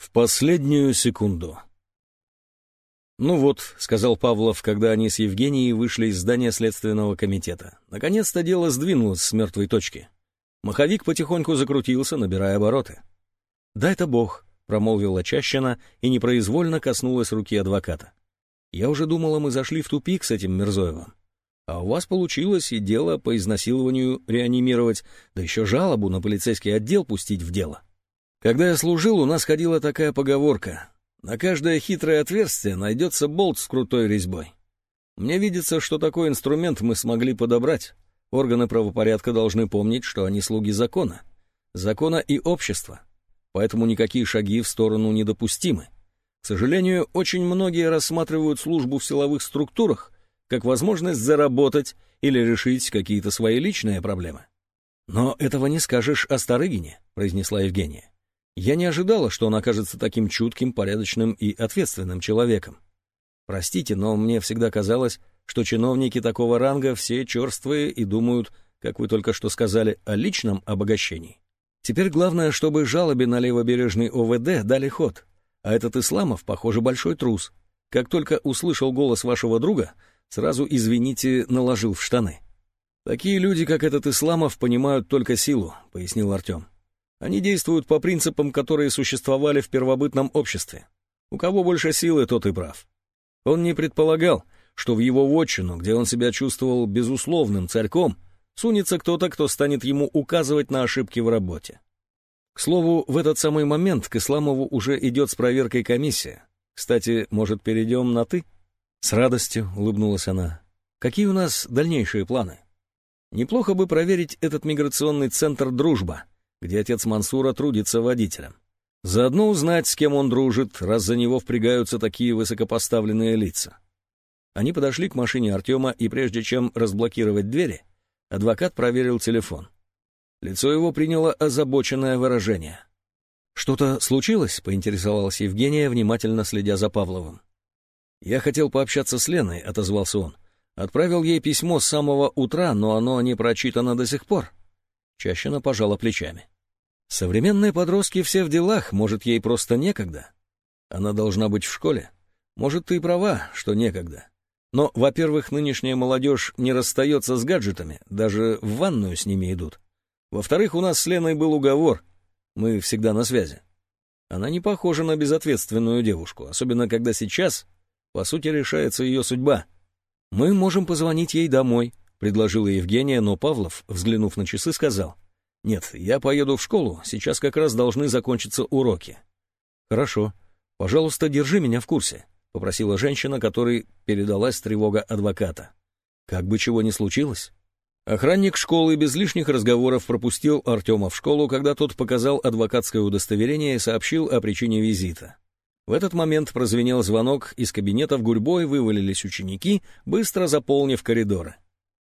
В последнюю секунду. «Ну вот», — сказал Павлов, когда они с Евгенией вышли из здания Следственного комитета. Наконец-то дело сдвинулось с мертвой точки. Маховик потихоньку закрутился, набирая обороты. «Да это бог», — промолвила Чащина и непроизвольно коснулась руки адвоката. «Я уже думала, мы зашли в тупик с этим Мирзоевым. А у вас получилось и дело по изнасилованию реанимировать, да еще жалобу на полицейский отдел пустить в дело». Когда я служил, у нас ходила такая поговорка. На каждое хитрое отверстие найдется болт с крутой резьбой. Мне видится, что такой инструмент мы смогли подобрать. Органы правопорядка должны помнить, что они слуги закона. Закона и общества. Поэтому никакие шаги в сторону недопустимы. К сожалению, очень многие рассматривают службу в силовых структурах как возможность заработать или решить какие-то свои личные проблемы. «Но этого не скажешь о Старыгине», — произнесла Евгения. Я не ожидала, что он окажется таким чутким, порядочным и ответственным человеком. Простите, но мне всегда казалось, что чиновники такого ранга все черствые и думают, как вы только что сказали, о личном обогащении. Теперь главное, чтобы жалобе на левобережный ОВД дали ход. А этот Исламов, похоже, большой трус. Как только услышал голос вашего друга, сразу, извините, наложил в штаны. «Такие люди, как этот Исламов, понимают только силу», — пояснил Артем. Они действуют по принципам, которые существовали в первобытном обществе. У кого больше силы, тот и прав. Он не предполагал, что в его вотчину, где он себя чувствовал безусловным царьком, сунется кто-то, кто станет ему указывать на ошибки в работе. К слову, в этот самый момент к Исламову уже идет с проверкой комиссия. Кстати, может, перейдем на «ты»? С радостью улыбнулась она. Какие у нас дальнейшие планы? Неплохо бы проверить этот миграционный центр «Дружба», где отец Мансура трудится водителем. Заодно узнать, с кем он дружит, раз за него впрягаются такие высокопоставленные лица. Они подошли к машине Артема, и прежде чем разблокировать двери, адвокат проверил телефон. Лицо его приняло озабоченное выражение. «Что-то случилось?» — поинтересовалась Евгения, внимательно следя за Павловым. «Я хотел пообщаться с Леной», — отозвался он. «Отправил ей письмо с самого утра, но оно не прочитано до сих пор». Чащина пожала плечами. Современные подростки все в делах, может, ей просто некогда. Она должна быть в школе. Может, ты и права, что некогда. Но, во-первых, нынешняя молодежь не расстается с гаджетами, даже в ванную с ними идут. Во-вторых, у нас с Леной был уговор. Мы всегда на связи. Она не похожа на безответственную девушку, особенно когда сейчас, по сути, решается ее судьба. Мы можем позвонить ей домой, предложила Евгения, но Павлов, взглянув на часы, сказал — «Нет, я поеду в школу, сейчас как раз должны закончиться уроки». «Хорошо. Пожалуйста, держи меня в курсе», — попросила женщина, которой передалась тревога адвоката. «Как бы чего ни случилось». Охранник школы без лишних разговоров пропустил Артема в школу, когда тот показал адвокатское удостоверение и сообщил о причине визита. В этот момент прозвенел звонок, из кабинета в гурьбой вывалились ученики, быстро заполнив коридоры.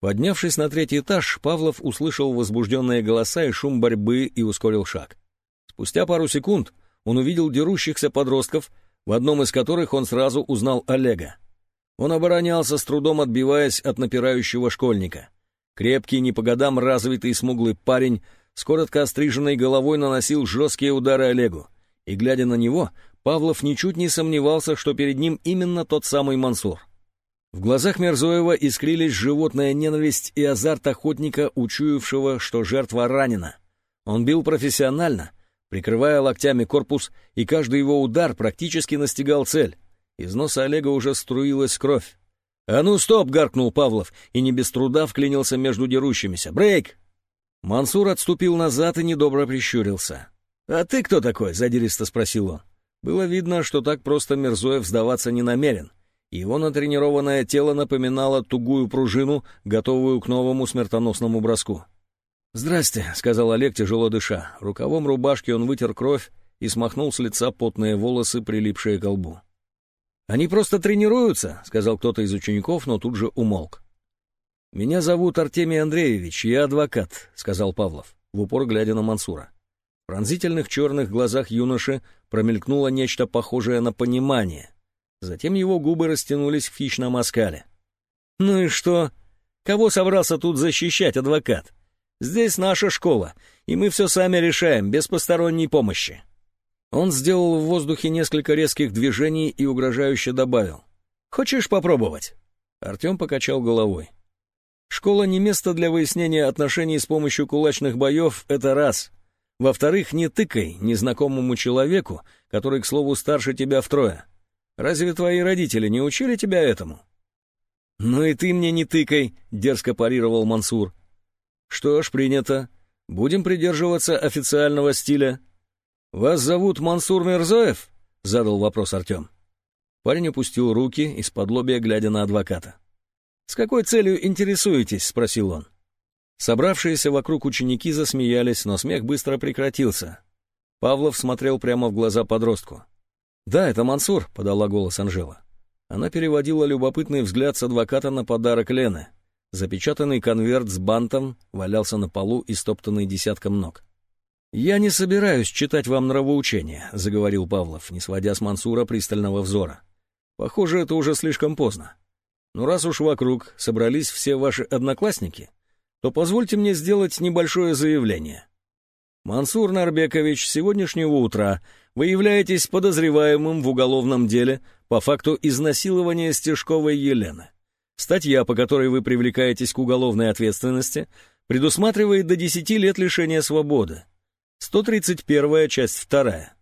Поднявшись на третий этаж, Павлов услышал возбужденные голоса и шум борьбы и ускорил шаг. Спустя пару секунд он увидел дерущихся подростков, в одном из которых он сразу узнал Олега. Он оборонялся, с трудом отбиваясь от напирающего школьника. Крепкий, не по годам развитый смуглый парень с коротко остриженной головой наносил жесткие удары Олегу, и, глядя на него, Павлов ничуть не сомневался, что перед ним именно тот самый Мансур. В глазах Мерзоева искрились животная ненависть и азарт охотника, учуявшего, что жертва ранена. Он бил профессионально, прикрывая локтями корпус, и каждый его удар практически настигал цель. Из носа Олега уже струилась кровь. «А ну, стоп!» — гаркнул Павлов, и не без труда вклинился между дерущимися. «Брейк!» Мансур отступил назад и недобро прищурился. «А ты кто такой?» — задиристо спросил он. Было видно, что так просто Мерзоев сдаваться не намерен. Его натренированное тело напоминало тугую пружину, готовую к новому смертоносному броску. «Здрасте», — сказал Олег, тяжело дыша. Рукавом рубашки он вытер кровь и смахнул с лица потные волосы, прилипшие к лбу. «Они просто тренируются», — сказал кто-то из учеников, но тут же умолк. «Меня зовут Артемий Андреевич, я адвокат», — сказал Павлов, в упор глядя на Мансура. В пронзительных черных глазах юноши промелькнуло нечто похожее на понимание — Затем его губы растянулись в хищном оскале. «Ну и что? Кого собрался тут защищать адвокат? Здесь наша школа, и мы все сами решаем, без посторонней помощи». Он сделал в воздухе несколько резких движений и угрожающе добавил. «Хочешь попробовать?» Артем покачал головой. «Школа не место для выяснения отношений с помощью кулачных боев — это раз. Во-вторых, не тыкай незнакомому человеку, который, к слову, старше тебя втрое. Разве твои родители не учили тебя этому?» «Ну и ты мне не тыкай», — дерзко парировал Мансур. «Что ж, принято. Будем придерживаться официального стиля». «Вас зовут Мансур Мирзоев?» — задал вопрос Артем. Парень опустил руки, из-под лобья глядя на адвоката. «С какой целью интересуетесь?» — спросил он. Собравшиеся вокруг ученики засмеялись, но смех быстро прекратился. Павлов смотрел прямо в глаза подростку. «Да, это Мансур», — подала голос Анжела. Она переводила любопытный взгляд с адвоката на подарок Лены. Запечатанный конверт с бантом валялся на полу, и стоптанный десятком ног. «Я не собираюсь читать вам нравоучение», — заговорил Павлов, не сводя с Мансура пристального взора. «Похоже, это уже слишком поздно. Но раз уж вокруг собрались все ваши одноклассники, то позвольте мне сделать небольшое заявление. Мансур Нарбекович, сегодняшнего утра вы являетесь подозреваемым в уголовном деле по факту изнасилования Стежковой Елены. Статья, по которой вы привлекаетесь к уголовной ответственности, предусматривает до 10 лет лишения свободы. 131 часть 2.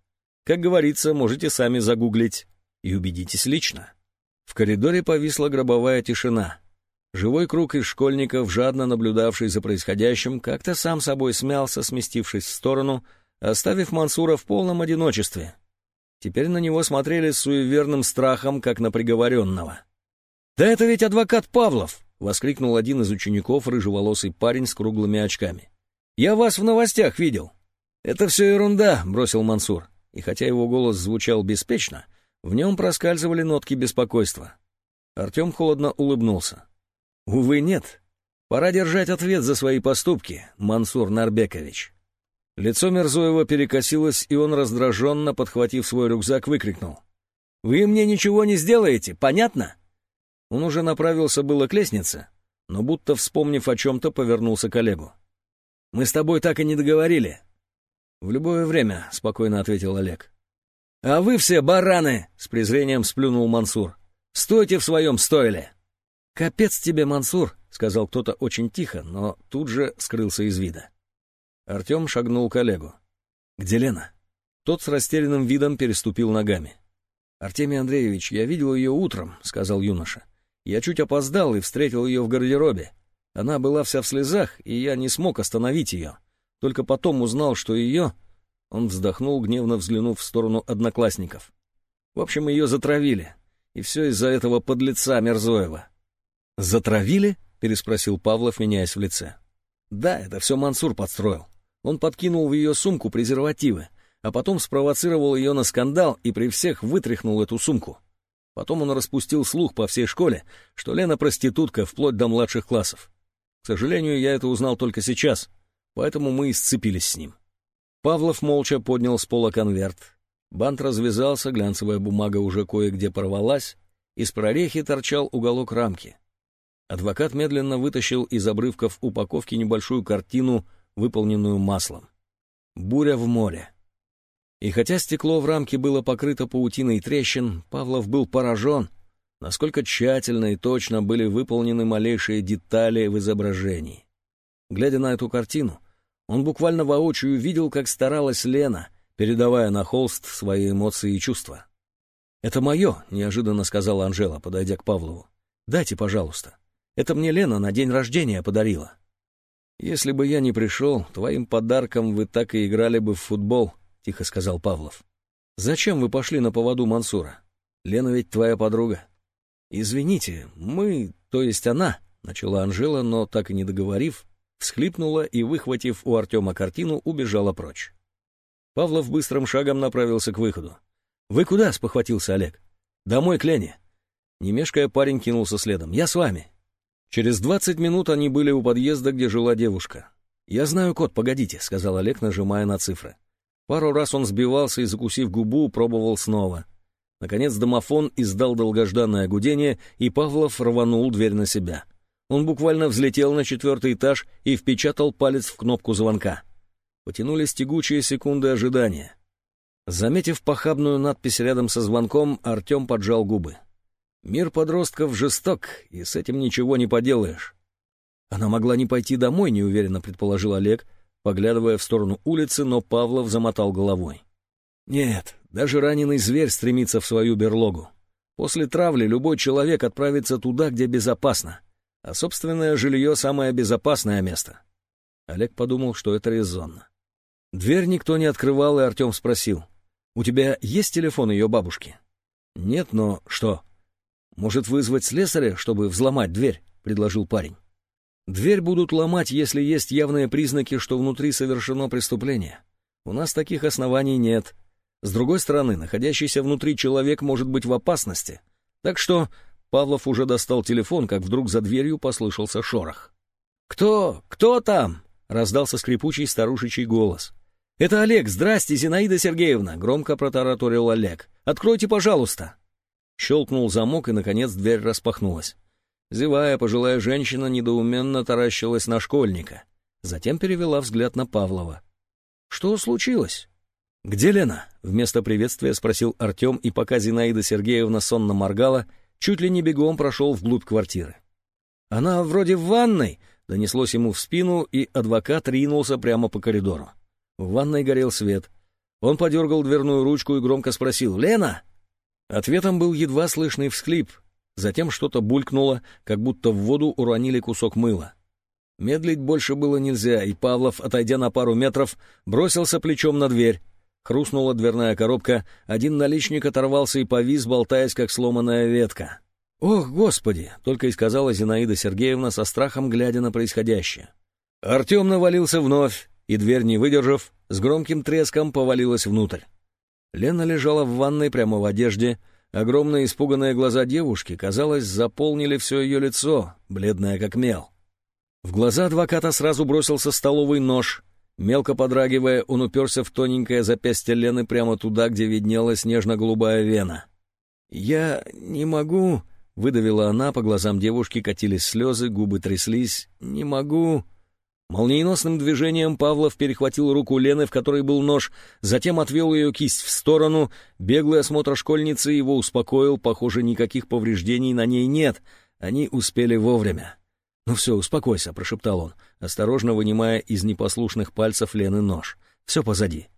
Как говорится, можете сами загуглить и убедитесь лично. В коридоре повисла гробовая тишина. Живой круг из школьников, жадно наблюдавший за происходящим, как-то сам собой смялся, сместившись в сторону, оставив Мансура в полном одиночестве. Теперь на него смотрели с суеверным страхом, как на приговоренного. «Да это ведь адвокат Павлов!» — воскликнул один из учеников, рыжеволосый парень с круглыми очками. «Я вас в новостях видел!» «Это все ерунда», — бросил Мансур. И хотя его голос звучал беспечно, в нем проскальзывали нотки беспокойства. Артем холодно улыбнулся. «Увы, нет. Пора держать ответ за свои поступки, Мансур Нарбекович». Лицо Мерзоева перекосилось, и он, раздраженно подхватив свой рюкзак, выкрикнул. «Вы мне ничего не сделаете, понятно?» Он уже направился было к лестнице, но будто, вспомнив о чем-то, повернулся к Олегу. «Мы с тобой так и не договорили. «В любое время», — спокойно ответил Олег. «А вы все бараны!» — с презрением сплюнул Мансур. «Стойте в своем стойле!» «Капец тебе, Мансур!» — сказал кто-то очень тихо, но тут же скрылся из вида. Артем шагнул к Олегу. «Где Лена?» Тот с растерянным видом переступил ногами. «Артемий Андреевич, я видел ее утром», — сказал юноша. «Я чуть опоздал и встретил ее в гардеробе. Она была вся в слезах, и я не смог остановить ее. Только потом узнал, что ее... Он вздохнул, гневно взглянув в сторону одноклассников. В общем, ее затравили. И все из-за этого подлеца Мерзоева. «Затравили?» — переспросил Павлов, меняясь в лице. «Да, это все Мансур подстроил. Он подкинул в ее сумку презервативы, а потом спровоцировал ее на скандал и при всех вытряхнул эту сумку. Потом он распустил слух по всей школе, что Лена проститутка вплоть до младших классов. К сожалению, я это узнал только сейчас, поэтому мы и сцепились с ним. Павлов молча поднял с пола конверт. Бант развязался, глянцевая бумага уже кое-где порвалась, из прорехи торчал уголок рамки. Адвокат медленно вытащил из обрывков упаковки небольшую картину, выполненную маслом. «Буря в море». И хотя стекло в рамке было покрыто паутиной трещин, Павлов был поражен, насколько тщательно и точно были выполнены малейшие детали в изображении. Глядя на эту картину, он буквально воочию видел, как старалась Лена, передавая на холст свои эмоции и чувства. «Это мое», — неожиданно сказала Анжела, подойдя к Павлову. «Дайте, пожалуйста. Это мне Лена на день рождения подарила». «Если бы я не пришел, твоим подарком вы так и играли бы в футбол», — тихо сказал Павлов. «Зачем вы пошли на поводу Мансура? Лена ведь твоя подруга». «Извините, мы, то есть она», — начала Анжела, но, так и не договорив, всхлипнула и, выхватив у Артема картину, убежала прочь. Павлов быстрым шагом направился к выходу. «Вы куда?» — спохватился Олег. «Домой к Лене». Не парень кинулся следом. «Я с вами». Через двадцать минут они были у подъезда, где жила девушка. «Я знаю код, погодите», — сказал Олег, нажимая на цифры. Пару раз он сбивался и, закусив губу, пробовал снова. Наконец домофон издал долгожданное гудение, и Павлов рванул дверь на себя — он буквально взлетел на четвертый этаж и впечатал палец в кнопку звонка. Потянулись тягучие секунды ожидания. Заметив похабную надпись рядом со звонком, Артем поджал губы. Мир подростков жесток, и с этим ничего не поделаешь. Она могла не пойти домой, неуверенно предположил Олег, поглядывая в сторону улицы, но Павлов замотал головой. Нет, даже раненый зверь стремится в свою берлогу. После травли любой человек отправится туда, где безопасно, а собственное жилье — самое безопасное место. Олег подумал, что это резонно. Дверь никто не открывал, и Артем спросил. «У тебя есть телефон ее бабушки?» «Нет, но что?» «Может, вызвать слесаря, чтобы взломать дверь?» — предложил парень. «Дверь будут ломать, если есть явные признаки, что внутри совершено преступление. У нас таких оснований нет. С другой стороны, находящийся внутри человек может быть в опасности. Так что Павлов уже достал телефон, как вдруг за дверью послышался шорох. «Кто? Кто там?» — раздался скрипучий старушечий голос. «Это Олег. Здрасте, Зинаида Сергеевна!» — громко протараторил Олег. «Откройте, пожалуйста!» Щелкнул замок, и, наконец, дверь распахнулась. Зевая, пожилая женщина недоуменно таращилась на школьника. Затем перевела взгляд на Павлова. «Что случилось?» «Где Лена?» — вместо приветствия спросил Артем, и пока Зинаида Сергеевна сонно моргала, чуть ли не бегом прошел вглубь квартиры. «Она вроде в ванной!» — донеслось ему в спину, и адвокат ринулся прямо по коридору. В ванной горел свет. Он подергал дверную ручку и громко спросил «Лена!» Ответом был едва слышный всхлип. Затем что-то булькнуло, как будто в воду уронили кусок мыла. Медлить больше было нельзя, и Павлов, отойдя на пару метров, бросился плечом на дверь. Хрустнула дверная коробка, один наличник оторвался и повис, болтаясь, как сломанная ветка. «Ох, Господи!» — только и сказала Зинаида Сергеевна со страхом, глядя на происходящее. Артем навалился вновь, и дверь, не выдержав, с громким треском повалилась внутрь. Лена лежала в ванной прямо в одежде. Огромные испуганные глаза девушки, казалось, заполнили все ее лицо, бледное как мел. В глаза адвоката сразу бросился столовый нож. Мелко подрагивая, он уперся в тоненькое запястье Лены прямо туда, где виднелась нежно-голубая вена. «Я не могу...» — выдавила она, по глазам девушки катились слезы, губы тряслись. «Не могу...» Молниеносным движением Павлов перехватил руку Лены, в которой был нож, затем отвел ее кисть в сторону. Беглый осмотр школьницы его успокоил, похоже, никаких повреждений на ней нет. Они успели вовремя. «Ну все, успокойся», — прошептал он, осторожно вынимая из непослушных пальцев Лены нож. «Все позади».